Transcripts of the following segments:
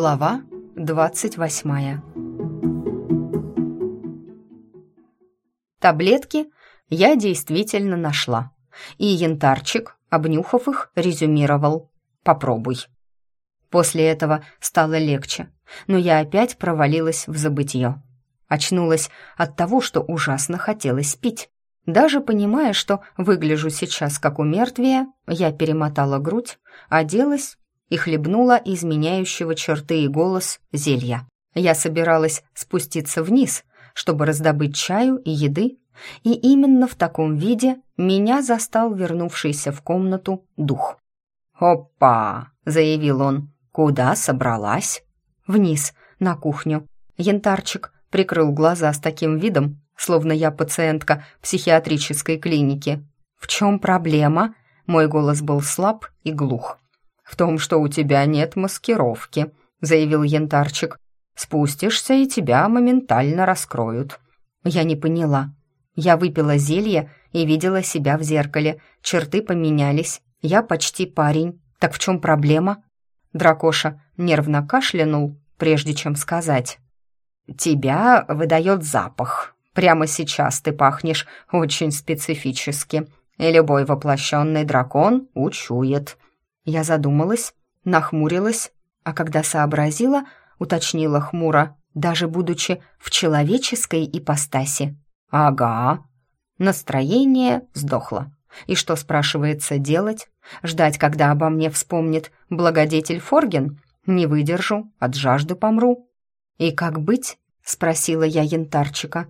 Глава двадцать восьмая Таблетки я действительно нашла, и янтарчик, обнюхав их, резюмировал «Попробуй». После этого стало легче, но я опять провалилась в забытье. Очнулась от того, что ужасно хотелось пить. Даже понимая, что выгляжу сейчас как у мертвия, я перемотала грудь, оделась и хлебнула изменяющего черты и голос зелья. Я собиралась спуститься вниз, чтобы раздобыть чаю и еды, и именно в таком виде меня застал вернувшийся в комнату дух. «Опа!» — заявил он. «Куда собралась?» «Вниз, на кухню». Янтарчик прикрыл глаза с таким видом, словно я пациентка психиатрической клиники. «В чем проблема?» Мой голос был слаб и глух. «В том, что у тебя нет маскировки», — заявил янтарчик. «Спустишься, и тебя моментально раскроют». Я не поняла. Я выпила зелье и видела себя в зеркале. Черты поменялись. Я почти парень. Так в чем проблема? Дракоша нервно кашлянул, прежде чем сказать. «Тебя выдает запах. Прямо сейчас ты пахнешь очень специфически, и любой воплощенный дракон учует». Я задумалась, нахмурилась, а когда сообразила, уточнила хмуро, даже будучи в человеческой ипостаси. «Ага». Настроение сдохло. И что, спрашивается, делать? Ждать, когда обо мне вспомнит благодетель Форген? Не выдержу, от жажды помру. «И как быть?» — спросила я янтарчика.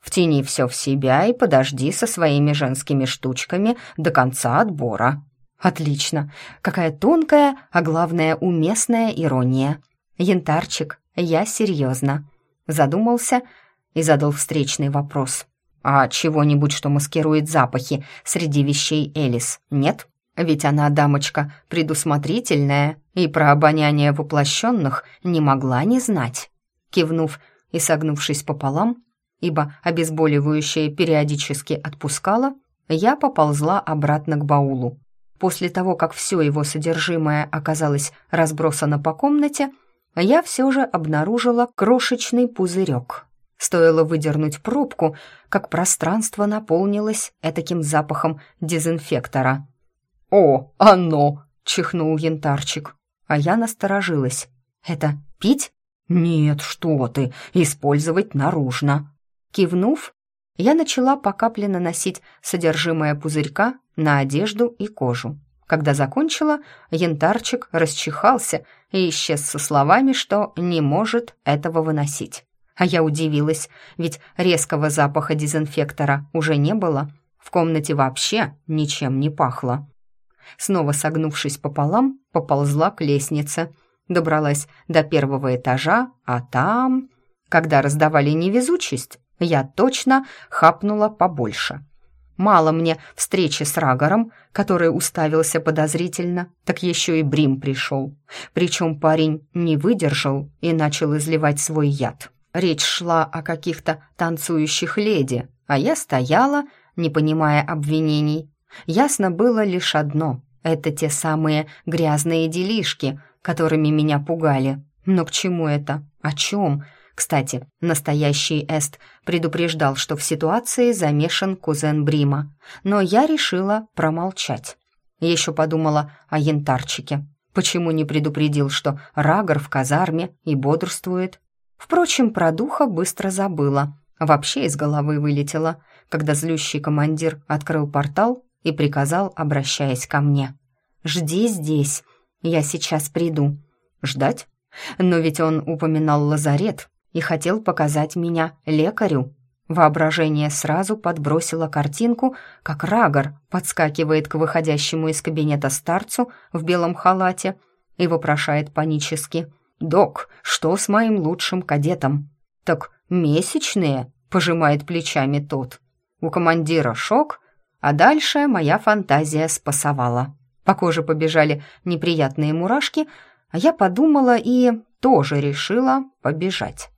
«Втяни все в себя и подожди со своими женскими штучками до конца отбора», Отлично. Какая тонкая, а главное, уместная ирония. Янтарчик, я серьезно. Задумался и задал встречный вопрос. А чего-нибудь, что маскирует запахи среди вещей Элис, нет? Ведь она дамочка предусмотрительная и про обоняние воплощенных не могла не знать. Кивнув и согнувшись пополам, ибо обезболивающее периодически отпускало, я поползла обратно к баулу. После того, как все его содержимое оказалось разбросано по комнате, я все же обнаружила крошечный пузырек. Стоило выдернуть пробку, как пространство наполнилось этаким запахом дезинфектора. «О, оно!» — чихнул янтарчик. А я насторожилась. «Это пить?» «Нет, что ты, использовать наружно». Кивнув, я начала по капле наносить содержимое пузырька на одежду и кожу. Когда закончила, янтарчик расчихался и исчез со словами, что не может этого выносить. А я удивилась, ведь резкого запаха дезинфектора уже не было. В комнате вообще ничем не пахло. Снова согнувшись пополам, поползла к лестнице. Добралась до первого этажа, а там... Когда раздавали невезучесть, я точно хапнула побольше. Мало мне встречи с Рагором, который уставился подозрительно, так еще и Брим пришел. Причем парень не выдержал и начал изливать свой яд. Речь шла о каких-то танцующих леди, а я стояла, не понимая обвинений. Ясно было лишь одно — это те самые грязные делишки, которыми меня пугали. Но к чему это? О чем? Кстати, настоящий Эст предупреждал, что в ситуации замешан кузен Брима, но я решила промолчать. Еще подумала о янтарчике. Почему не предупредил, что Рагор в казарме и бодрствует? Впрочем, про духа быстро забыла. Вообще из головы вылетела, когда злющий командир открыл портал и приказал, обращаясь ко мне. «Жди здесь, я сейчас приду». «Ждать?» Но ведь он упоминал лазарет, и хотел показать меня лекарю. Воображение сразу подбросило картинку, как Рагор подскакивает к выходящему из кабинета старцу в белом халате и вопрошает панически. «Док, что с моим лучшим кадетом?» «Так месячные?» — пожимает плечами тот. У командира шок, а дальше моя фантазия спасовала. По коже побежали неприятные мурашки, а я подумала и тоже решила побежать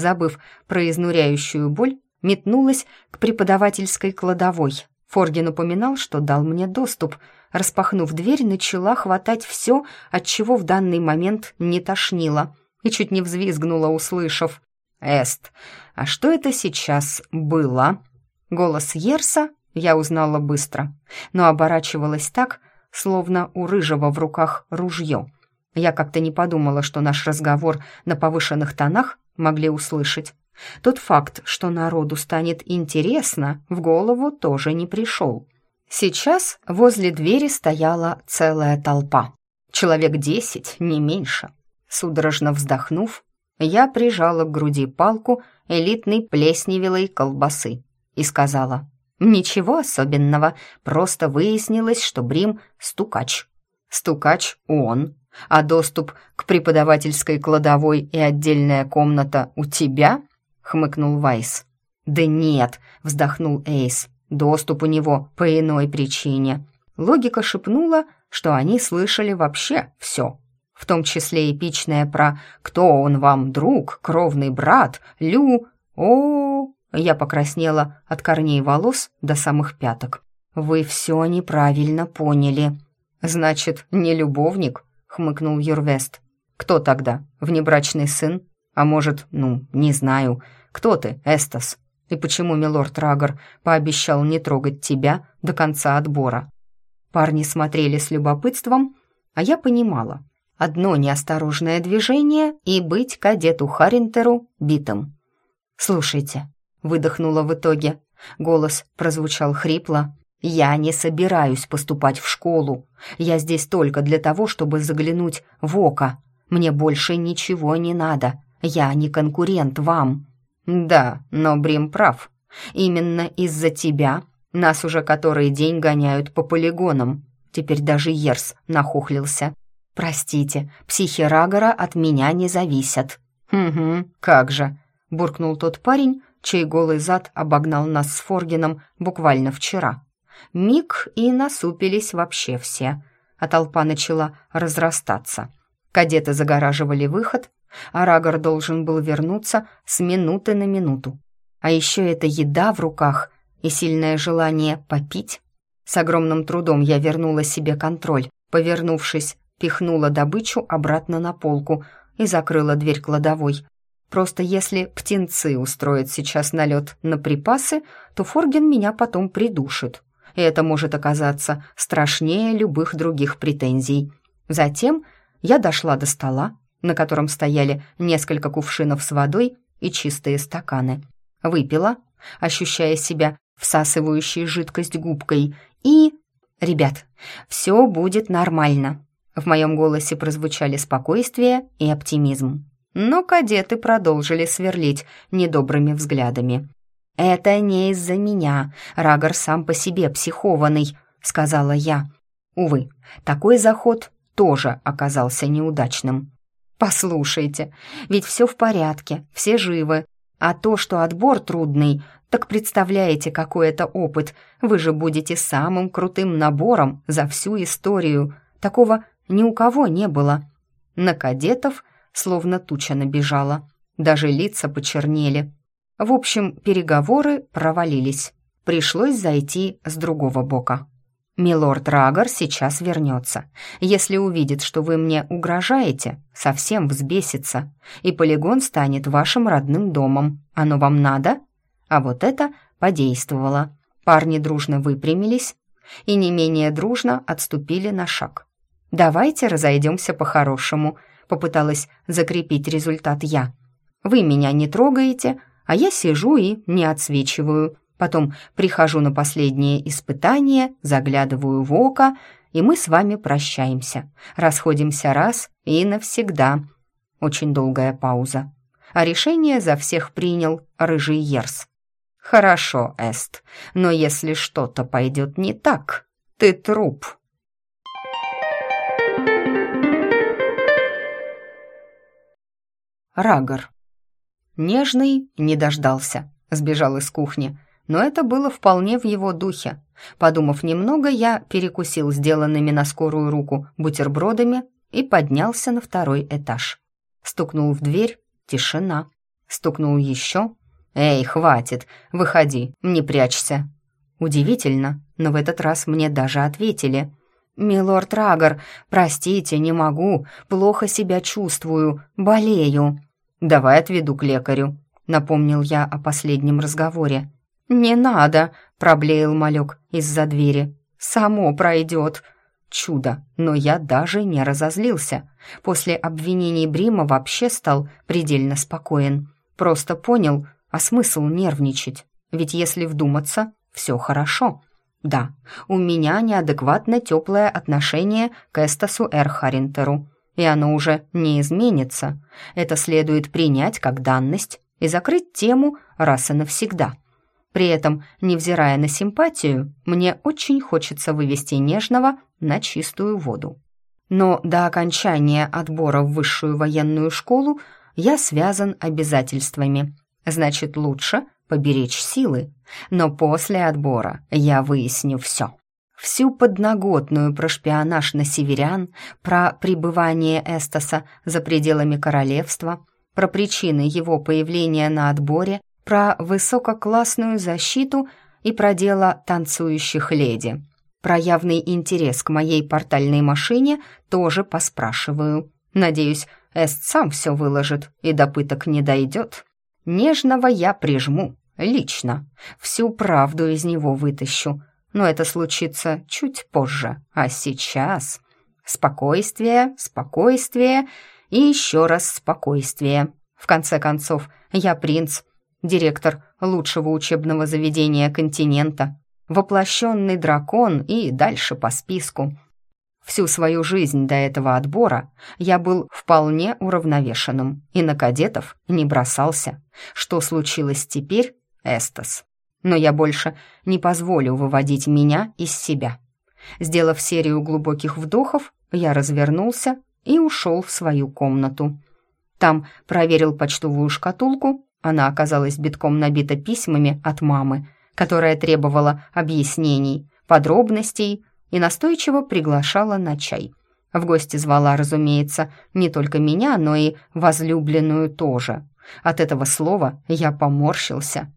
забыв про изнуряющую боль, метнулась к преподавательской кладовой. Форгин упоминал, что дал мне доступ, распахнув дверь, начала хватать все, от чего в данный момент не тошнило, и чуть не взвизгнула, услышав «Эст, а что это сейчас было?» Голос Ерса я узнала быстро, но оборачивалась так, словно у рыжего в руках ружье. Я как-то не подумала, что наш разговор на повышенных тонах могли услышать. Тот факт, что народу станет интересно, в голову тоже не пришел. Сейчас возле двери стояла целая толпа. Человек десять, не меньше. Судорожно вздохнув, я прижала к груди палку элитной плесневелой колбасы и сказала, «Ничего особенного, просто выяснилось, что Брим — стукач». «Стукач он, а доступ к преподавательской кладовой и отдельная комната у тебя?» — хмыкнул Вайс. «Да нет», — вздохнул Эйс, «доступ у него по иной причине». Логика шепнула, что они слышали вообще все, в том числе эпичное про «кто он вам, друг, кровный брат, Лю...» о, -о, -о Я покраснела от корней волос до самых пяток. «Вы все неправильно поняли». «Значит, не любовник?» — хмыкнул Юрвест. «Кто тогда? Внебрачный сын? А может, ну, не знаю. Кто ты, Эстас? И почему милорд Рагор пообещал не трогать тебя до конца отбора?» Парни смотрели с любопытством, а я понимала. Одно неосторожное движение и быть кадету Харинтеру битым. «Слушайте», — выдохнула в итоге. Голос прозвучал хрипло. «Я не собираюсь поступать в школу. Я здесь только для того, чтобы заглянуть в око. Мне больше ничего не надо. Я не конкурент вам». «Да, но Брим прав. Именно из-за тебя нас уже который день гоняют по полигонам». Теперь даже Ерс нахохлился. «Простите, психи Рагора от меня не зависят». «Угу, как же», — буркнул тот парень, чей голый зад обогнал нас с Форгином буквально вчера. Миг и насупились вообще все, а толпа начала разрастаться. Кадеты загораживали выход, а Рагор должен был вернуться с минуты на минуту. А еще эта еда в руках и сильное желание попить. С огромным трудом я вернула себе контроль, повернувшись, пихнула добычу обратно на полку и закрыла дверь кладовой. Просто если птенцы устроят сейчас налет на припасы, то Форген меня потом придушит. И это может оказаться страшнее любых других претензий. Затем я дошла до стола, на котором стояли несколько кувшинов с водой и чистые стаканы. Выпила, ощущая себя всасывающей жидкость губкой, и... «Ребят, все будет нормально». В моем голосе прозвучали спокойствие и оптимизм. Но кадеты продолжили сверлить недобрыми взглядами. «Это не из-за меня. Рагор сам по себе психованный», — сказала я. Увы, такой заход тоже оказался неудачным. «Послушайте, ведь все в порядке, все живы. А то, что отбор трудный, так представляете, какой это опыт. Вы же будете самым крутым набором за всю историю. Такого ни у кого не было. На кадетов словно туча набежала. Даже лица почернели. В общем, переговоры провалились. Пришлось зайти с другого бока. «Милорд Рагор сейчас вернется. Если увидит, что вы мне угрожаете, совсем взбесится, и полигон станет вашим родным домом. Оно вам надо?» А вот это подействовало. Парни дружно выпрямились и не менее дружно отступили на шаг. «Давайте разойдемся по-хорошему», — попыталась закрепить результат я. «Вы меня не трогаете, а я сижу и не отсвечиваю. Потом прихожу на последнее испытание, заглядываю в око, и мы с вами прощаемся. Расходимся раз и навсегда. Очень долгая пауза. А решение за всех принял рыжий Ерс. Хорошо, Эст, но если что-то пойдет не так, ты труп. Рагор. Нежный не дождался, сбежал из кухни, но это было вполне в его духе. Подумав немного, я перекусил сделанными на скорую руку бутербродами и поднялся на второй этаж. Стукнул в дверь, тишина. Стукнул еще. «Эй, хватит, выходи, не прячься». Удивительно, но в этот раз мне даже ответили. «Милорд Рагор, простите, не могу, плохо себя чувствую, болею». «Давай отведу к лекарю», — напомнил я о последнем разговоре. «Не надо», — проблеял малек из-за двери. «Само пройдет». Чудо, но я даже не разозлился. После обвинений Брима вообще стал предельно спокоен. Просто понял, а смысл нервничать? Ведь если вдуматься, все хорошо. Да, у меня неадекватно теплое отношение к Эстасу Эрхаринтеру, и оно уже не изменится. Это следует принять как данность и закрыть тему раз и навсегда. При этом, невзирая на симпатию, мне очень хочется вывести нежного на чистую воду. Но до окончания отбора в высшую военную школу я связан обязательствами. Значит, лучше поберечь силы. Но после отбора я выясню все. Всю подноготную про шпионаж на северян, про пребывание Эстаса за пределами королевства, про причины его появления на отборе, про высококлассную защиту и про дело танцующих леди. Про явный интерес к моей портальной машине тоже поспрашиваю. Надеюсь, Эст сам все выложит и до пыток не дойдет. Нежного я прижму, лично. Всю правду из него вытащу. Но это случится чуть позже. А сейчас... Спокойствие, спокойствие и еще раз спокойствие. В конце концов, я принц, директор лучшего учебного заведения континента, воплощенный дракон и дальше по списку. Всю свою жизнь до этого отбора я был вполне уравновешенным и на кадетов не бросался. Что случилось теперь, Эстас? Но я больше не позволю выводить меня из себя. Сделав серию глубоких вдохов, я развернулся и ушел в свою комнату. Там проверил почтовую шкатулку, она оказалась битком набита письмами от мамы, которая требовала объяснений, подробностей и настойчиво приглашала на чай. В гости звала, разумеется, не только меня, но и возлюбленную тоже. От этого слова я поморщился.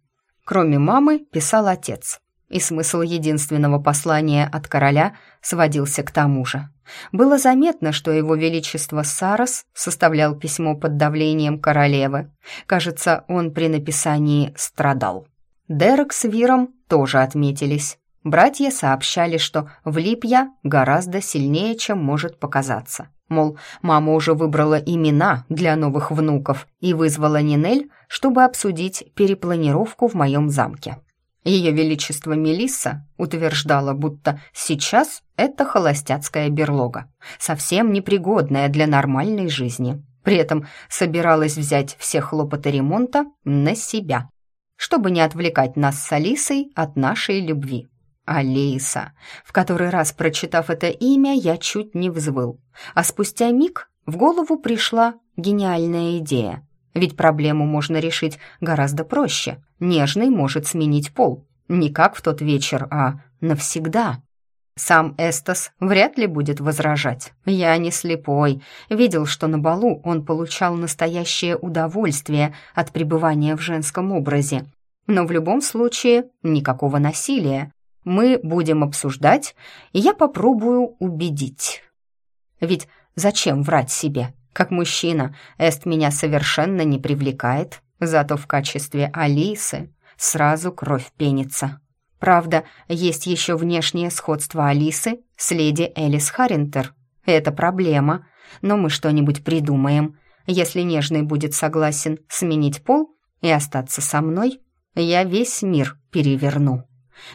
Кроме мамы писал отец, и смысл единственного послания от короля сводился к тому же. Было заметно, что его величество Сарос составлял письмо под давлением королевы. Кажется, он при написании страдал. Дерек с Виром тоже отметились. Братья сообщали, что влип я гораздо сильнее, чем может показаться. Мол, мама уже выбрала имена для новых внуков и вызвала Нинель, чтобы обсудить перепланировку в моем замке. Ее Величество Мелисса утверждала, будто сейчас это холостяцкая берлога, совсем непригодная для нормальной жизни. При этом собиралась взять все хлопоты ремонта на себя, чтобы не отвлекать нас с Алисой от нашей любви. Алиса. В который раз, прочитав это имя, я чуть не взвыл. А спустя миг в голову пришла гениальная идея. Ведь проблему можно решить гораздо проще. Нежный может сменить пол. Не как в тот вечер, а навсегда. Сам Эстас вряд ли будет возражать. Я не слепой. Видел, что на балу он получал настоящее удовольствие от пребывания в женском образе. Но в любом случае никакого насилия мы будем обсуждать, и я попробую убедить. Ведь зачем врать себе? Как мужчина, Эст меня совершенно не привлекает, зато в качестве Алисы сразу кровь пенится. Правда, есть еще внешнее сходство Алисы с леди Элис Харинтер. Это проблема, но мы что-нибудь придумаем. Если нежный будет согласен сменить пол и остаться со мной, я весь мир переверну.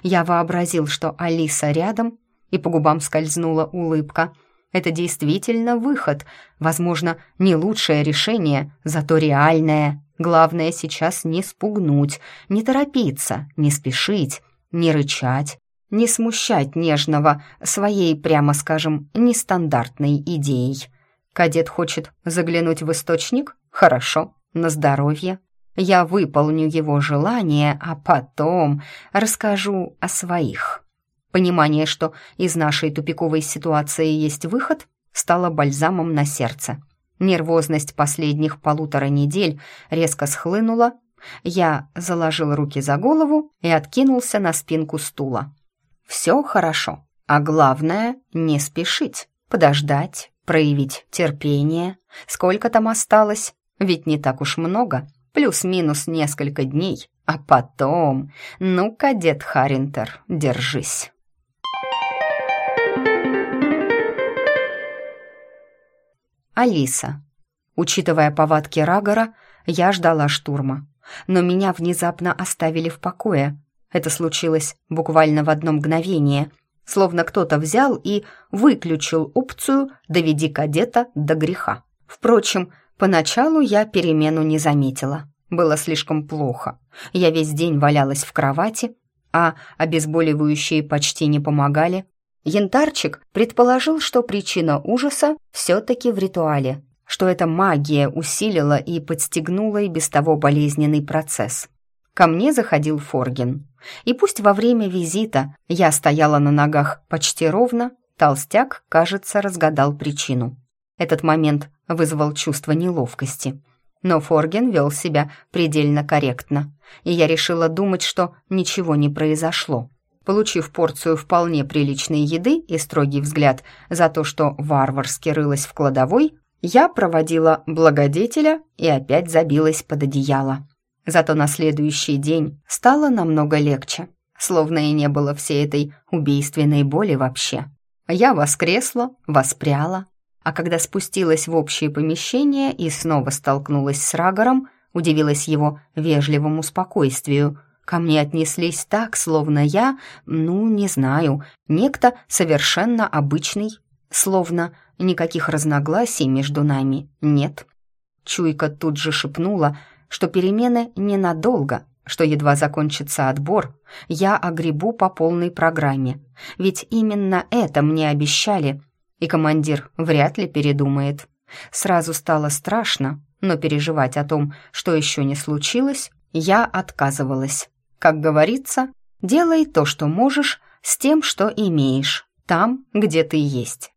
Я вообразил, что Алиса рядом, и по губам скользнула улыбка. Это действительно выход, возможно, не лучшее решение, зато реальное. Главное сейчас не спугнуть, не торопиться, не спешить, не рычать, не смущать нежного своей, прямо скажем, нестандартной идеей. Кадет хочет заглянуть в источник? Хорошо, на здоровье. Я выполню его желание, а потом расскажу о своих. Понимание, что из нашей тупиковой ситуации есть выход, стало бальзамом на сердце. Нервозность последних полутора недель резко схлынула. Я заложил руки за голову и откинулся на спинку стула. «Все хорошо. А главное — не спешить, подождать, проявить терпение. Сколько там осталось? Ведь не так уж много, плюс-минус несколько дней. А потом... Ну, кадет Харинтер, держись. Алиса. Учитывая повадки Рагора, я ждала штурма. Но меня внезапно оставили в покое. Это случилось буквально в одно мгновение, словно кто-то взял и выключил опцию «доведи кадета до греха». Впрочем, поначалу я перемену не заметила. Было слишком плохо. Я весь день валялась в кровати, а обезболивающие почти не помогали. Янтарчик предположил, что причина ужаса все-таки в ритуале, что эта магия усилила и подстегнула и без того болезненный процесс. Ко мне заходил Форгин. И пусть во время визита я стояла на ногах почти ровно, толстяк, кажется, разгадал причину. Этот момент вызвал чувство неловкости. Но Форген вел себя предельно корректно, и я решила думать, что ничего не произошло. Получив порцию вполне приличной еды и строгий взгляд за то, что варварски рылась в кладовой, я проводила благодетеля и опять забилась под одеяло. Зато на следующий день стало намного легче, словно и не было всей этой убийственной боли вообще. Я воскресла, воспряла, а когда спустилась в общее помещение и снова столкнулась с Рагором, удивилась его вежливому спокойствию. Ко мне отнеслись так, словно я, ну, не знаю, некто совершенно обычный, словно никаких разногласий между нами нет. Чуйка тут же шепнула, что перемены ненадолго, что едва закончится отбор, я огребу по полной программе. Ведь именно это мне обещали, и командир вряд ли передумает. Сразу стало страшно, но переживать о том, что еще не случилось, я отказывалась. Как говорится, делай то, что можешь, с тем, что имеешь, там, где ты есть.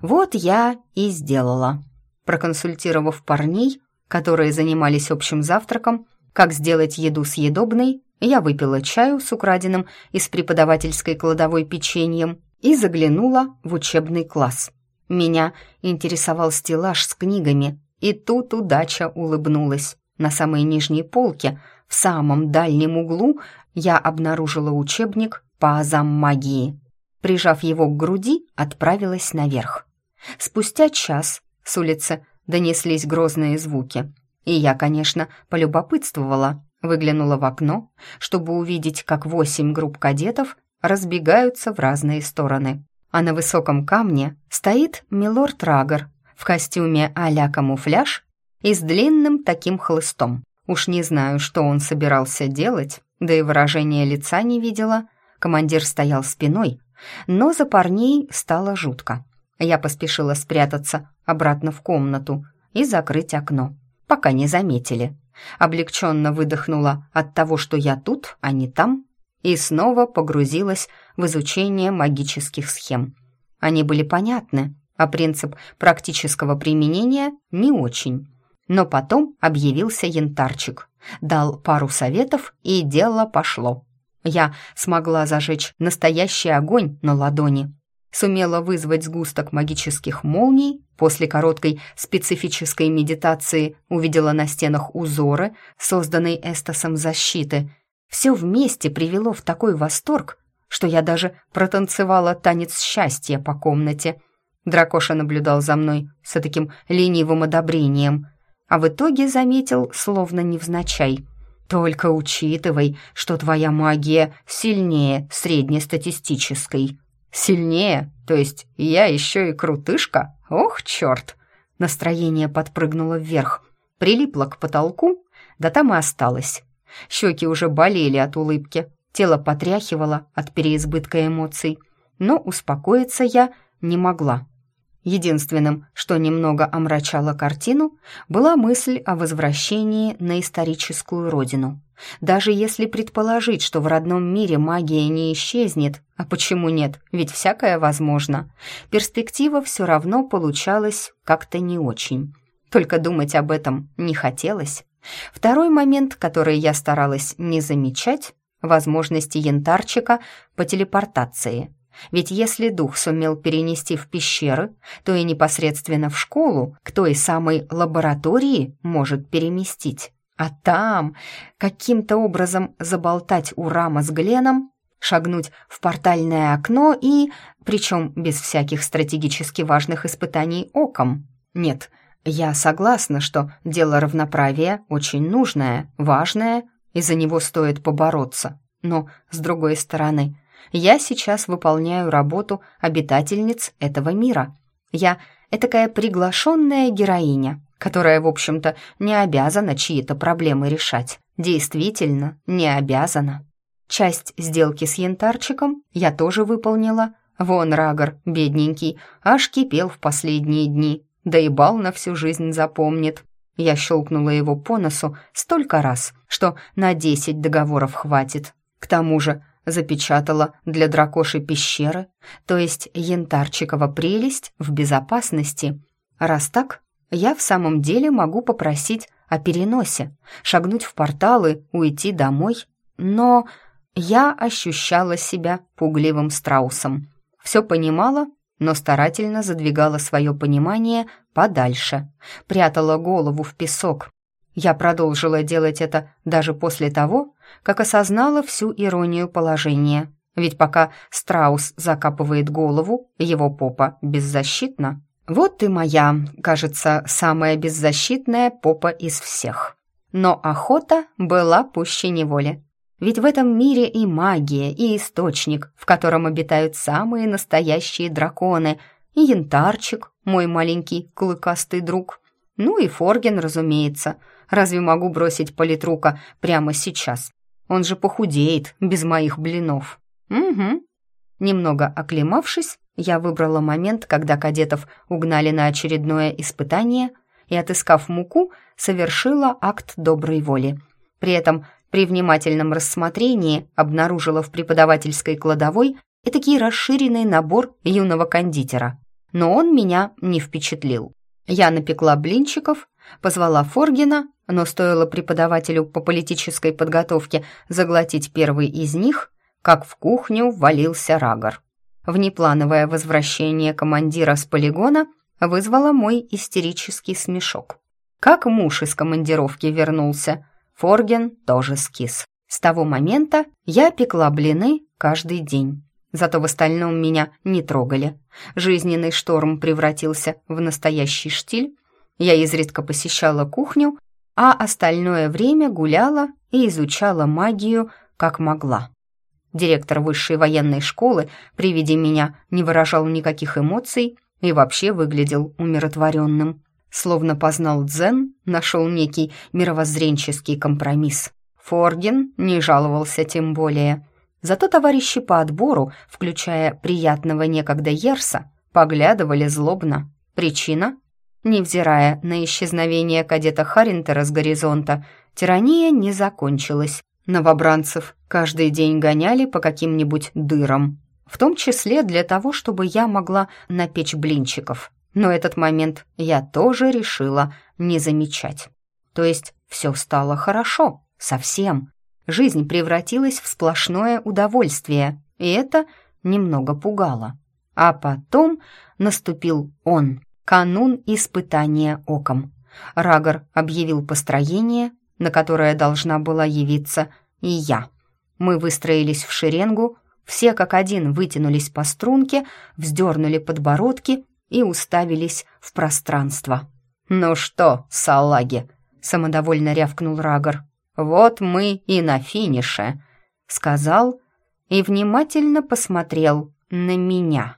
Вот я и сделала. Проконсультировав парней, которые занимались общим завтраком, как сделать еду съедобной, я выпила чаю с украденным из преподавательской кладовой печеньем и заглянула в учебный класс. Меня интересовал стеллаж с книгами, и тут удача улыбнулась. На самой нижней полке, в самом дальнем углу, я обнаружила учебник по азам магии. Прижав его к груди, отправилась наверх. Спустя час с улицы донеслись грозные звуки. И я, конечно, полюбопытствовала, выглянула в окно, чтобы увидеть, как восемь групп кадетов разбегаются в разные стороны. А на высоком камне стоит милорд Рагор в костюме а-ля камуфляж и с длинным таким хлыстом. Уж не знаю, что он собирался делать, да и выражения лица не видела. Командир стоял спиной, но за парней стало жутко. Я поспешила спрятаться обратно в комнату и закрыть окно, пока не заметили. Облегченно выдохнула от того, что я тут, а не там, и снова погрузилась в изучение магических схем. Они были понятны, а принцип практического применения не очень. Но потом объявился янтарчик, дал пару советов, и дело пошло. Я смогла зажечь настоящий огонь на ладони, сумела вызвать сгусток магических молний, после короткой специфической медитации увидела на стенах узоры, созданные Эстасом защиты. Все вместе привело в такой восторг, что я даже протанцевала танец счастья по комнате. Дракоша наблюдал за мной с таким ленивым одобрением, а в итоге заметил, словно невзначай. «Только учитывай, что твоя магия сильнее среднестатистической», Сильнее? То есть я еще и крутышка? Ох, черт!» Настроение подпрыгнуло вверх, прилипло к потолку, да там и осталось. Щеки уже болели от улыбки, тело потряхивало от переизбытка эмоций, но успокоиться я не могла. Единственным, что немного омрачало картину, была мысль о возвращении на историческую родину. Даже если предположить, что в родном мире магия не исчезнет, а почему нет, ведь всякое возможно, перспектива все равно получалась как-то не очень. Только думать об этом не хотелось. Второй момент, который я старалась не замечать, возможности янтарчика по телепортации. Ведь если дух сумел перенести в пещеры, то и непосредственно в школу, к той самой лаборатории может переместить. А там каким-то образом заболтать у Рама с Гленом, шагнуть в портальное окно и... Причем без всяких стратегически важных испытаний оком. Нет, я согласна, что дело равноправия очень нужное, важное, и за него стоит побороться. Но, с другой стороны, я сейчас выполняю работу обитательниц этого мира. Я этакая приглашенная героиня, которая, в общем-то, не обязана чьи-то проблемы решать. Действительно, не обязана. Часть сделки с янтарчиком я тоже выполнила. Вон Рагор, бедненький, аж кипел в последние дни. Да и бал на всю жизнь запомнит. Я щелкнула его по носу столько раз, что на десять договоров хватит. К тому же запечатала для дракоши пещеры, то есть янтарчикова прелесть в безопасности. Раз так, я в самом деле могу попросить о переносе, шагнуть в порталы, уйти домой. Но я ощущала себя пугливым страусом. Все понимала, но старательно задвигала свое понимание подальше, прятала голову в песок, я продолжила делать это даже после того, как осознала всю иронию положения. Ведь пока страус закапывает голову, его попа беззащитна. Вот и моя, кажется, самая беззащитная попа из всех. Но охота была пуще неволи. Ведь в этом мире и магия, и источник, в котором обитают самые настоящие драконы, и янтарчик, мой маленький клыкастый друг. Ну и Форген, разумеется — Разве могу бросить политрука прямо сейчас? Он же похудеет без моих блинов. Угу. Немного оклемавшись, я выбрала момент, когда кадетов угнали на очередное испытание и, отыскав муку, совершила акт доброй воли. При этом при внимательном рассмотрении обнаружила в преподавательской кладовой этакий расширенный набор юного кондитера. Но он меня не впечатлил. Я напекла блинчиков, позвала Форгина но стоило преподавателю по политической подготовке заглотить первый из них, как в кухню ввалился Рагор. Внеплановое возвращение командира с полигона вызвало мой истерический смешок. Как муж из командировки вернулся, Форген тоже скис. С того момента я пекла блины каждый день. Зато в остальном меня не трогали. Жизненный шторм превратился в настоящий штиль. Я изредка посещала кухню а остальное время гуляла и изучала магию, как могла. Директор высшей военной школы при виде меня не выражал никаких эмоций и вообще выглядел умиротворенным. Словно познал дзен, нашел некий мировоззренческий компромисс. Форген не жаловался тем более. Зато товарищи по отбору, включая приятного некогда Ерса, поглядывали злобно. Причина Невзирая на исчезновение кадета Харинтера с горизонта, тирания не закончилась. Новобранцев каждый день гоняли по каким-нибудь дырам, в том числе для того, чтобы я могла напечь блинчиков. Но этот момент я тоже решила не замечать. То есть все стало хорошо, совсем. Жизнь превратилась в сплошное удовольствие, и это немного пугало. А потом наступил он — Канун испытания оком. Рагор объявил построение, на которое должна была явиться и я. Мы выстроились в шеренгу, все как один вытянулись по струнке, вздернули подбородки и уставились в пространство. «Ну что, салаги!» — самодовольно рявкнул Рагор. «Вот мы и на финише!» — сказал и внимательно посмотрел на меня.